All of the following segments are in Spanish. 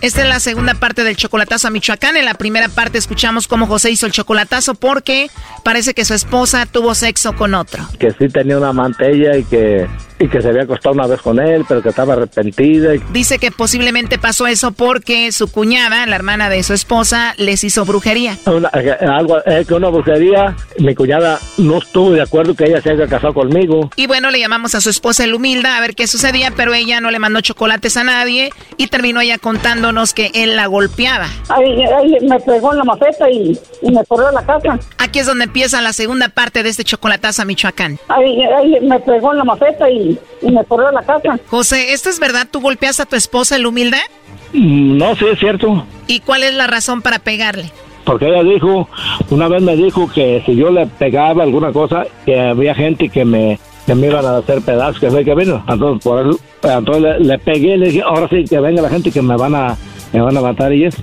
Esta es la segunda parte del chocolatazo a Michoacán. En la primera parte escuchamos cómo José hizo el chocolatazo porque parece que su esposa tuvo sexo con otro. Que sí tenía una mantella y que y que se había acostado una vez con él, pero que estaba arrepentida. Dice que posiblemente pasó eso porque su cuñada, la hermana de su esposa, les hizo brujería. Eh, algo, es que una brujería, mi cuñada no estuvo de acuerdo que ella se haya casado conmigo. Y bueno, le llamamos a su esposa el humilda a ver qué sucedía, pero ella no le mandó chocolates a nadie y terminó ella contándonos que él la golpeaba. Ahí, me pegó en la maceta y, me corrió a la casa. Aquí es donde empieza la segunda parte de este chocolatazo a Michoacán. Ahí, ahí me pegó en la maceta y y, me corrió a la casa. José, ¿esto es verdad? ¿Tú golpeas a tu esposa, el humilde? Mm, no, sí, es cierto. ¿Y cuál es la razón para pegarle? Porque ella dijo, una vez me dijo que si yo le pegaba alguna cosa, que había gente que me, que me iban a hacer pedazos, que fue que vino. Entonces, por eso, entonces le, pegué y le dije, ahora sí, que venga la gente que me van a, me van a matar y eso.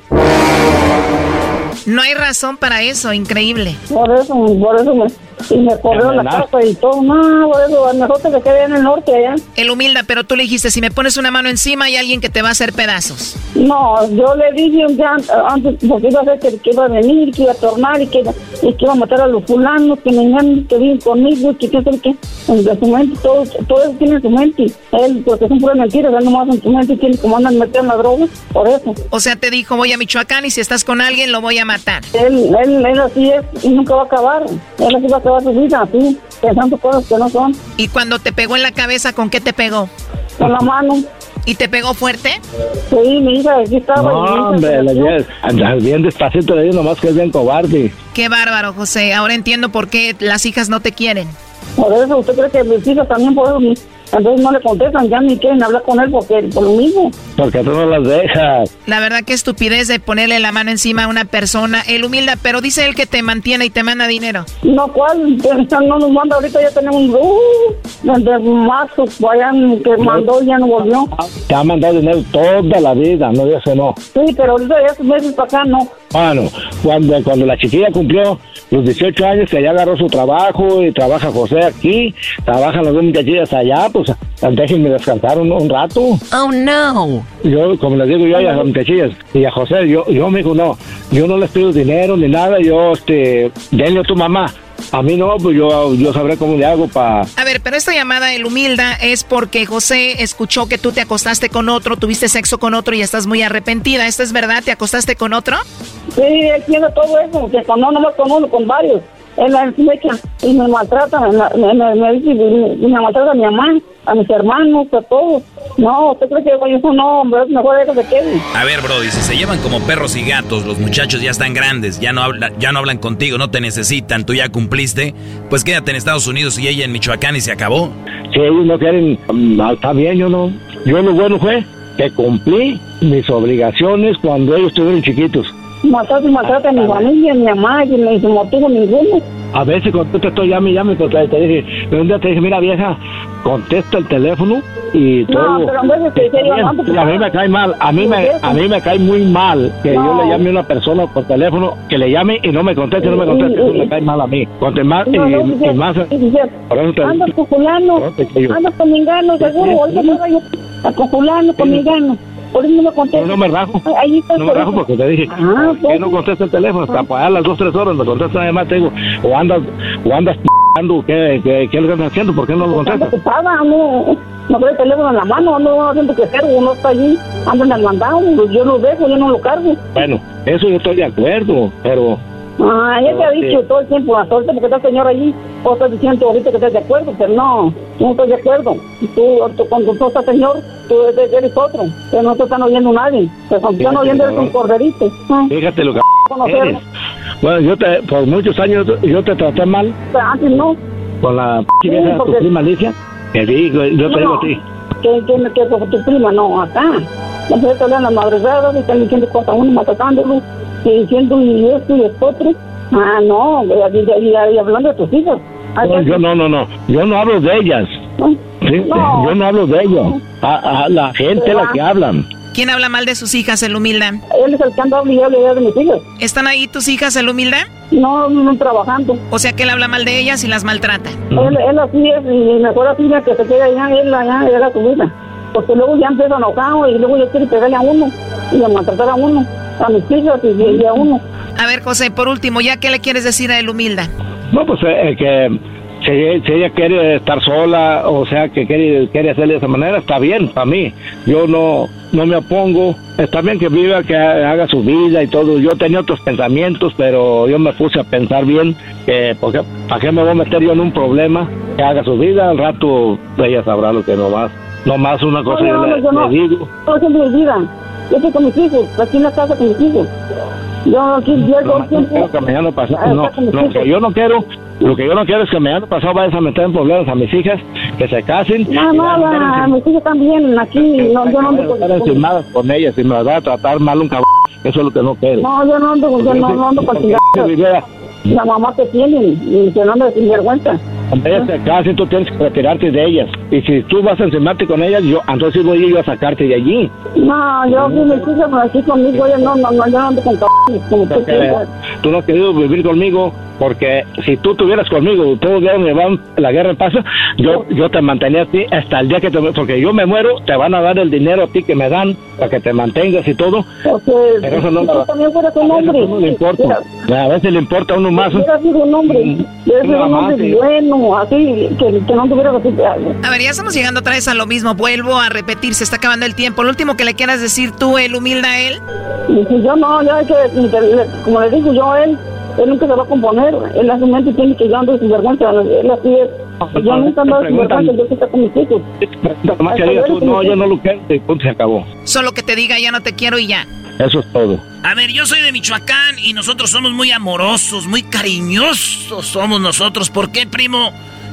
No hay razón para eso, increíble. Por eso, por eso me, y me corrió la casa y todo. No, eso, mejor que se quede en el norte allá. El humilda, pero tú le dijiste, si me pones una mano encima hay alguien que te va a hacer pedazos. No, yo le dije un día antes, porque iba a ser que, iba a venir, que iba a tornar y que, y que iba a matar a los fulanos, que me engañan, que viven conmigo que qué sé qué. En su mente, todo, todo eso tiene en su mente. Él, porque son puras mentiras, él nomás en su mente tiene como andan metiendo la droga, por eso. O sea, te dijo, voy a Michoacán y si estás con alguien lo voy a matar. Él, él, él así es y nunca va a acabar. Él así va a su vida, así, pensando cosas que no son. ¿Y cuando te pegó en la cabeza, con qué te pegó? Con la mano. ¿Y te pegó fuerte? Sí, mi hija, aquí estaba. No, hombre, la bien despacito le digo nomás que es bien cobarde. Qué bárbaro, José. Ahora entiendo por qué las hijas no te quieren. Por eso, ¿usted cree que mis hijas también por eso entonces no le contestan, ya ni quieren hablar con él porque por lo mismo. Porque tú no las dejas. La verdad que estupidez de ponerle la mano encima a una persona. El humilde, pero dice él que te mantiene y te manda dinero. No, ¿cuál? No nos manda, ahorita ya tenemos un... Uh, desde marzo, vayan, que mandó ya no volvió. Te ha mandado dinero toda la vida, no digas que no. Sí, pero ahorita ya hace meses para acá no. Bueno, cuando, cuando la chiquilla cumplió los 18 años, que ya agarró su trabajo y trabaja José aquí, trabajan las dos muchachillas allá, pues déjenme descansar un, un, rato. Oh, no. Yo, como les digo yo a las muchachillas y a José, yo, yo me digo, no, yo no les pido dinero ni nada, yo, este, denle a tu mamá. A mí no, pues yo, yo sabré cómo le hago para... A ver, pero esta llamada el humilda es porque José escuchó que tú te acostaste con otro, tuviste sexo con otro y estás muy arrepentida. ¿Esto es verdad? ¿Te acostaste con otro? Sí, él tiene todo eso, que con no, no con uno, con varios él la echa y me maltrata, me, me, me, me, maltrata a mi mamá, a mis hermanos, a todos. No, ¿usted cree que yo no, hombre, es mejor que se quede. A ver, Brody, si se llevan como perros y gatos, los muchachos ya están grandes, ya no, habla, ya no hablan contigo, no te necesitan, tú ya cumpliste, pues quédate en Estados Unidos y ella en Michoacán y se acabó. Si ellos no quieren, mm, está bien, yo no. Yo lo bueno fue que cumplí mis obligaciones cuando ellos estuvieron chiquitos. Maltrata y maltrata a mi familia, a mi mamá, y no hizo motivo ninguno. A veces cuando te estoy llame, llame, porque te dije, un día te dije, mira vieja, contesta el teléfono y todo. No, pero a veces te Y a mí me cae mal, a mí me, a mí me cae muy mal que yo le llame a una persona por teléfono, que le llame y no me conteste, no me conteste, eso me cae mal a mí. Conte más, y, más. Anda cojulano, anda con mingano, seguro, ahorita me voy a con mingano. Por eso no me contesta. No, me rajo. Ahí está no me rajo porque te dije ah, que no contesta el teléfono. Hasta pagar las dos, tres horas me contesta además. Te digo, o andas, o andas ¿qué, qué, qué le estás haciendo? ¿Por qué no lo contestas? ocupada, no, no veo el teléfono en la mano, no haciendo que hacer, uno está allí, anda en el mandado, yo lo dejo, yo no lo cargo. Bueno, eso yo estoy de acuerdo, pero Ah, ya te ha dicho todo el tiempo, hasta ahorita porque está el señor allí, vos estás diciendo ahorita que estás de acuerdo, pero no, no estoy de acuerdo. Tú, cuando tú estás señor, tú eres otro, que no te están oyendo nadie, te están oyendo eres un corderito. Ah. Fíjate lo que eres. Bueno, yo te, por muchos años yo te traté mal. Pero antes no. Con la sí, vieja tu prima Alicia, que digo, yo te digo a ti. Que, que, que, tu prima, no, acá. La mujer en la madrugada, están diciendo cosas uno, maltratándolo, y diciendo y esto y esto otro. Ah, no, y, hablando de tus hijos. No, yo no, no, no, yo no hablo de ellas. Sí, yo no hablo de ellas. A, la gente la que hablan. ¿Quién habla mal de sus hijas, el humilde? Él es el que anda hablando de mis hijas. ¿Están ahí tus hijas, el humilde? No, no trabajando. O sea que él habla mal de ellas y las maltrata. Él, él así es, y mejor así que se quede allá, él allá, era su vida. Porque luego ya empieza enojado y luego ya quiere pegarle a uno y a maltratar a uno, a mis hijas y, a uno. A ver, José, por último, ¿ya qué le quieres decir a él, humilde? No, pues eh, que si, ella quiere estar sola, o sea, que quiere, quiere hacerle de esa manera, está bien para mí. Yo no, no me opongo. Está bien que viva, que haga su vida y todo. Yo tenía otros pensamientos, pero yo me puse a pensar bien que, porque, ¿para qué me voy a meter yo en un problema? Que haga su vida, al rato ella sabrá lo que no más. No más una cosa no, no, yo no, digo. No, es mi vida. Yo estoy con mis hijos, aquí en la casa con mis hijos. Yo aquí llego mañana pasado, no, no, que yo no quiero lo que yo no quiero es que mañana pasado vayas a meter en problemas a mis hijas, que se casen. No, no, a mis hijas también, aquí, no, yo no ando con, encimadas con ellas y me vas a tratar mal un cabrón. Eso es lo que no quiero. No, yo no ando, yo no, ando con La mamá que tienen, y que no ande sin vergüenza. Ellas se casen, tú tienes que retirarte de ellas. Y si tú vas a encimarte con ellas, yo entonces voy yo a sacarte de allí. No, yo aquí mis hijas aquí conmigo, no, no, no, yo no ando con cabrones, como tú Tú no has querido vivir conmigo porque si tú estuvieras conmigo, todos los días van la guerra en paz, yo, yo te mantenía a ti hasta el día que te porque yo me muero, te van a dar el dinero a ti que me dan para que te mantengas y todo. pero eso no, también fuera un hombre. No le importa. A veces le importa a uno más. Sido un hombre, mm, hubiera un hombre bueno, así, que, que no tuviera que A ver, ya estamos llegando otra vez a lo mismo. Vuelvo a repetir, se está acabando el tiempo. Lo último que le quieras decir tú, el humilde a él. Yo no, yo que, como le digo yo a él, él nunca se va a componer. Él a su mente tiene que yo ando sin vergüenza. Él así es. Yo nunca ando sin vergüenza, yo que está con mis hijos. No, yo no lo quiero y punto, se acabó. Solo que te diga ya no te quiero y ya. Eso es todo. A ver, yo soy de Michoacán y nosotros somos muy amorosos, muy cariñosos somos nosotros. ¿Por qué, primo?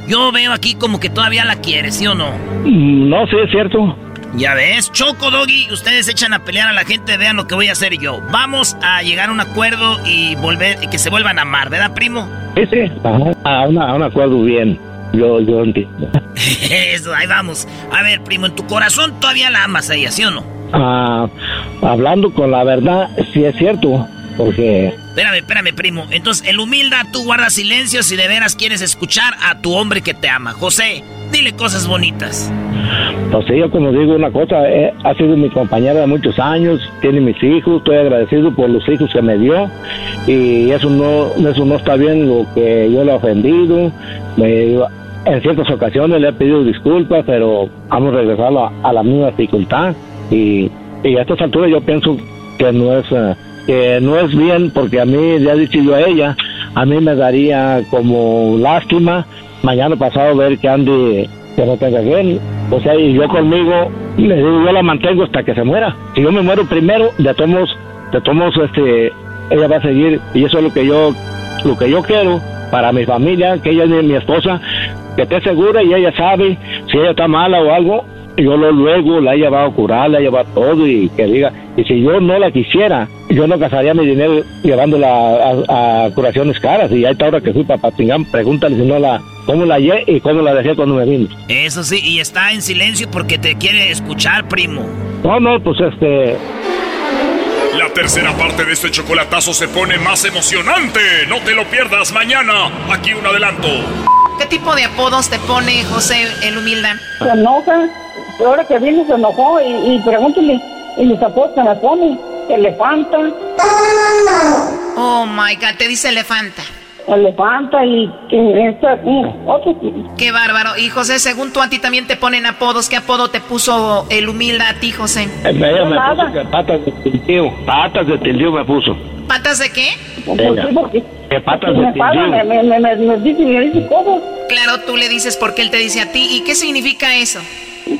Yo veo aquí como que todavía la quieres, ¿sí o no? Mm, no, sí, es cierto. Ya ves, Choco Doggy, ustedes echan a pelear a la gente, vean lo que voy a hacer yo. Vamos a llegar a un acuerdo y volver, que se vuelvan a amar, ¿verdad, primo? Sí, sí, a, un acuerdo bien. Yo, yo entiendo. Eso, ahí vamos. A ver, primo, en tu corazón todavía la amas a ella, ¿sí o no? Ah, hablando con la verdad, sí es cierto, porque... Espérame, espérame, primo. Entonces, el humilda, tú guardas silencio si de veras quieres escuchar a tu hombre que te ama. José, dile cosas bonitas. Pues sí, yo como digo una cosa, eh, ha sido mi compañera de muchos años, tiene mis hijos, estoy agradecido por los hijos que me dio y eso no, eso no está bien lo que yo le he ofendido. en ciertas ocasiones le he pedido disculpas, pero vamos a regresar a, la misma dificultad y, y, a estas alturas yo pienso que no es... Eh, que no es bien porque a mí, ya he dicho yo a ella, a mí me daría como lástima mañana pasado ver que Andy que no tenga bien. O sea, y yo conmigo, le digo, yo la mantengo hasta que se muera. Si yo me muero primero, de todos, de todos, este, ella va a seguir y eso es lo que yo, lo que yo quiero para mi familia, que ella es mi esposa, que esté segura y ella sabe si ella está mala o algo, yo lo luego la he llevado a curar, la he llevado todo y que diga, y si yo no la quisiera, yo no gastaría mi dinero llevándola a, curaciones caras y ahí está ahora que fui para Patingán, pregúntale si no la, cómo la llevé y cómo la dejé cuando me vino. Eso sí, y está en silencio porque te quiere escuchar, primo. No, no, pues este... La tercera parte de este chocolatazo se pone más emocionante. No te lo pierdas mañana. Aquí un adelanto. ¿Qué tipo de apodos te pone José el humilde? Se enoja. Ahora que viene se enojó y, y pregúntele. Y mis apodos se me pone. Elefanta. Oh my God, te dice elefanta. Elefanta y esta, otro. Qué bárbaro. Y José, según tú, a ti también te ponen apodos. ¿Qué apodo te puso el humilde a ti, José? Eh, me, puso que patas de tildío. Patas de tildío me puso. ¿Patas de qué? Pues sí, porque ¿Qué patas de me tildío? Me, me, me, me, dice, me dice cosas. Claro, tú le dices porque él te dice a ti. ¿Y qué significa eso?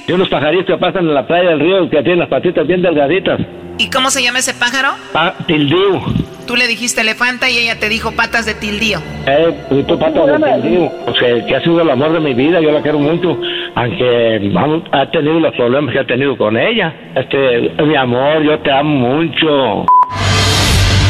Y unos pajaritos que pasan en la playa del río que tienen las patitas bien delgaditas. ¿Y cómo se llama ese pájaro? Pa tildío. Tú le dijiste elefanta y ella te dijo patas de tildío. Eh, pues tú patas de tildío. O sea, que ha sido el amor de mi vida, yo la quiero mucho. aunque vamos, ha tenido los problemas que ha tenido con ella. Este, mi amor, yo te amo mucho.